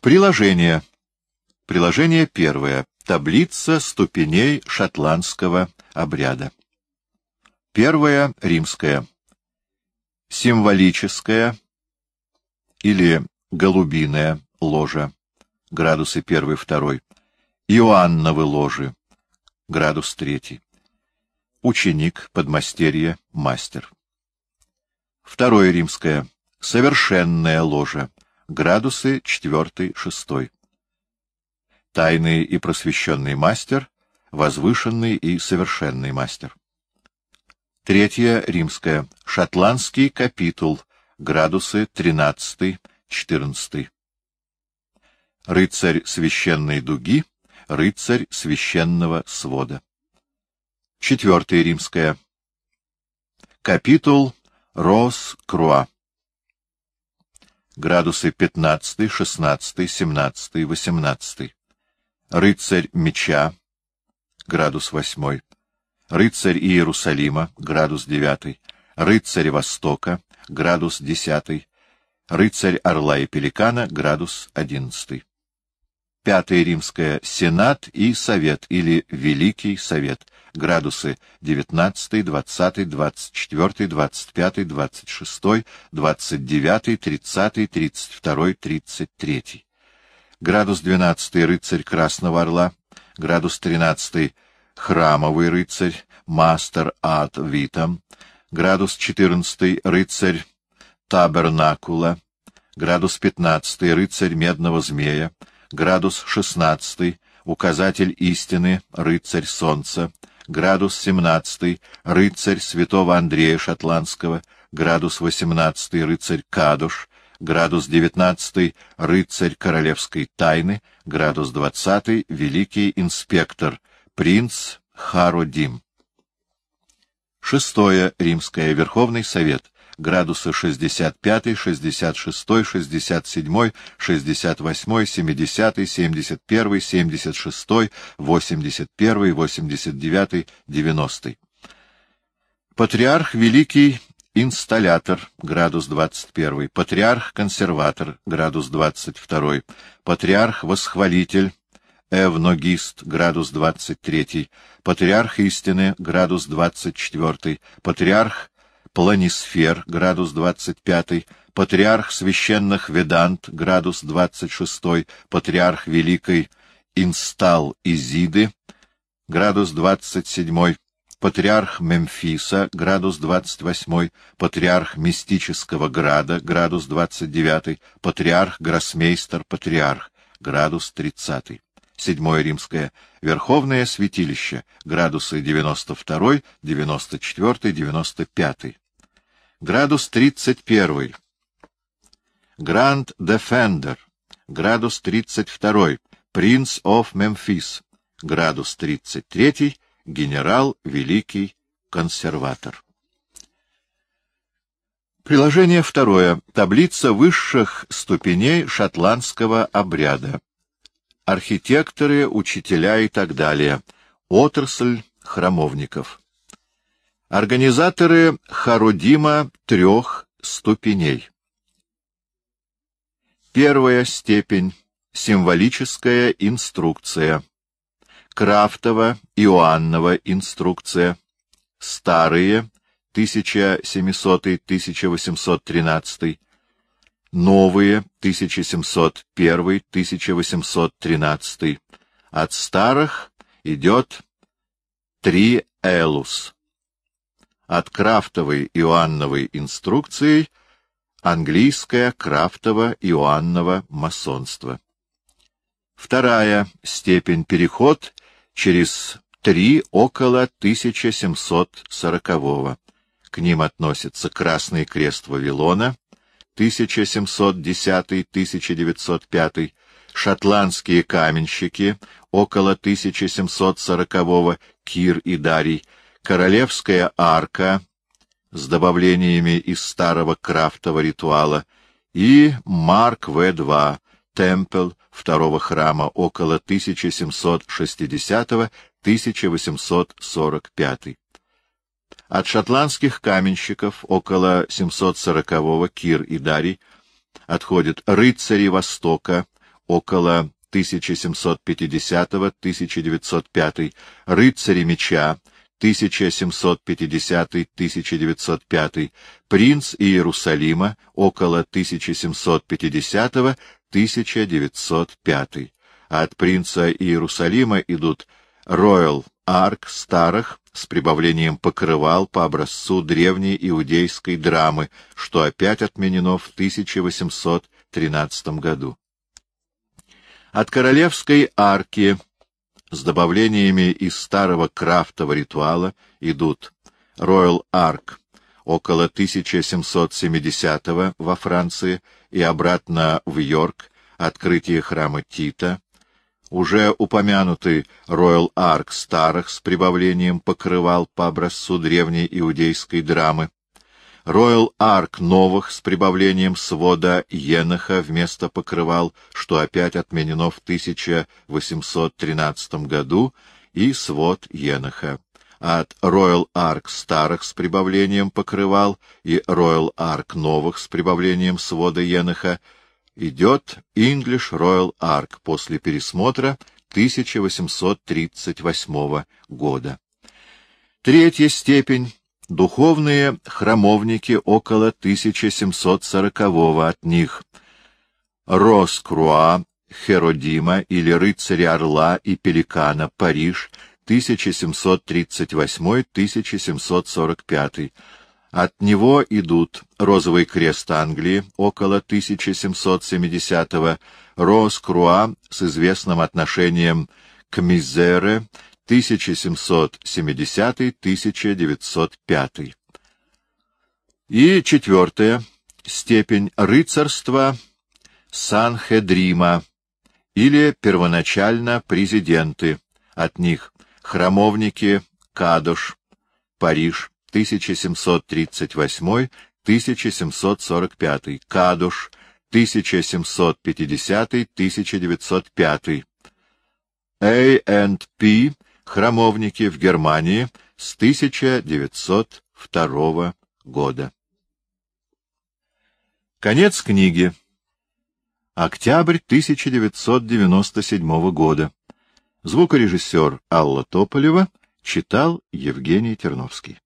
Приложение. Приложение первое. Таблица ступеней шотландского обряда. Первое римское. Символическое или голубиная ложа, градусы первый, второй. Иоанновы ложи, градус третий. Ученик, подмастерье, мастер. Второе римское. Совершенная ложа, градусы четвертый, шестой. Тайный и просвещенный мастер, возвышенный и совершенный мастер. Третье римское. Шотландский капитул, градусы тринадцатый, четырнадцатый. Рыцарь священной дуги, рыцарь священного свода. Четвертое римское. Капитул Рос-Круа. Градусы 15, 16, 17, 18. Рыцарь меча, градус 8. Рыцарь Иерусалима, градус 9. Рыцарь Востока, градус 10. Рыцарь Орла и Пеликана, градус 11. Пятое римское — Сенат и Совет, или Великий Совет, градусы 19, 20, 24, 25, 26, 29, 30, 32, 33. Градус 12 — Рыцарь Красного Орла, градус 13 — Храмовый Рыцарь, Мастер ад Витам, градус 14 — Рыцарь Табернакула, градус 15 — Рыцарь Медного Змея, градус 16 — Указатель истины, Рыцарь Солнца, градус 17 — Рыцарь Святого Андрея Шотландского, градус 18 — Рыцарь Кадуш, градус 19 — Рыцарь Королевской Тайны, градус 20 — Великий Инспектор, принц Хародим. Шестое. Римское. Верховный Совет градусы 65, 66, 67, 68, 70, 71, 76, 81, 89, 90. Патриарх Великий Инсталлятор, градус 21. Патриарх-консерватор, градус 22. Патриарх-восхвалитель, Эвногист, градус 23. Патриарх истины, градус 24. Патриарх Планисфер, градус 25, патриарх священных Ведант, градус 26, патриарх Великой Инстал Изиды, градус 27, патриарх Мемфиса, градус 28, патриарх Мистического Града, градус 29, патриарх Гроссмейстер, патриарх, градус 30. Седьмое римское. Верховное святилище. Градусы 92, 94, 95. Градус 31. Гранд Дефендер. Градус 32. Принц оф Мемфис. Градус 33. Генерал Великий Консерватор. Приложение второе. Таблица высших ступеней шотландского обряда. Архитекторы, учителя и так далее. Отрасль храмовников. Организаторы Харудима трех ступеней. Первая степень — символическая инструкция. Крафтова, Иоаннова инструкция. Старые, 1700-1813. Новые, 1701-1813. От старых идет три элус от крафтовой Иоанновой инструкции английское крафтово-иоанново масонство. Вторая степень переход через три около 1740-го. К ним относится Красный крест Вавилона 1710-1905, шотландские каменщики около 1740-го Кир и Дарий, Королевская арка с добавлениями из старого крафтового ритуала и Марк В-2, темпл второго храма около 1760-1845. От шотландских каменщиков около 740-го Кир и Дарий отходят рыцари Востока около 1750-1905, «Рыцари меча» 1750-1905, «Принц Иерусалима» около 1750-1905. От «Принца Иерусалима» идут «Роyal Арк старых с прибавлением покрывал по образцу древней иудейской драмы, что опять отменено в 1813 году. От королевской арки с добавлениями из старого крафтового ритуала идут Royal Ark около 1770 во Франции и обратно в Йорк, открытие храма Тита, уже упомянутый Royal Ark старых с прибавлением покрывал по образцу древней иудейской драмы, Royal Ark новых с прибавлением свода Еноха вместо покрывал, что опять отменено в 1813 году, и свод Еноха. От Royal Ark старых с прибавлением покрывал и Royal Ark новых с прибавлением свода Еноха идет English Royal Ark после пересмотра 1838 года. Третья степень Духовные храмовники около 1740-го от них Роскруа, Херодима или Рыцари Орла и Пеликана, Париж, 1738-1745. От него идут Розовый крест Англии около 1770-го, Роскруа с известным отношением к Мизере 1770-1905. И четвертая степень рыцарства Сан-Хедрима или первоначально президенты, от них храмовники Кадош, Париж, 1738-1745, Кадуш, 1750-1905, A&P храмовники в Германии с 1902 года. Конец книги. Октябрь 1997 года. Звукорежиссер Алла Тополева читал Евгений Терновский.